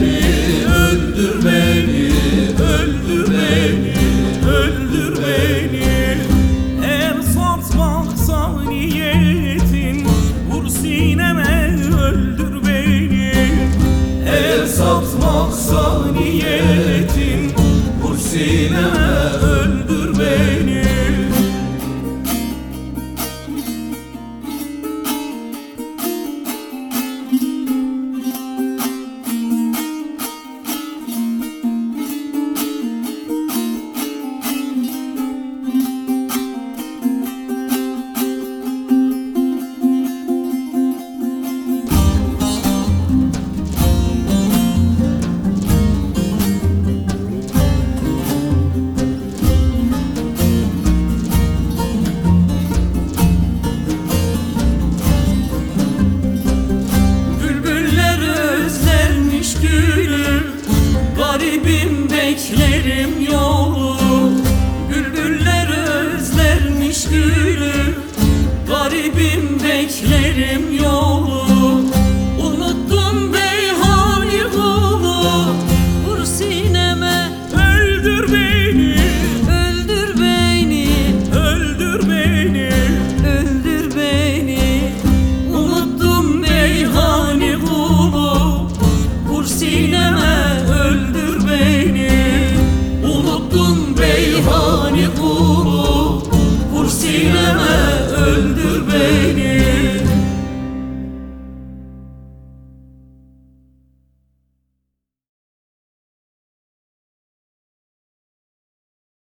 Beni, öldür giderim yolu Bülbüller özlermiş gülü Garibim beklerim yolu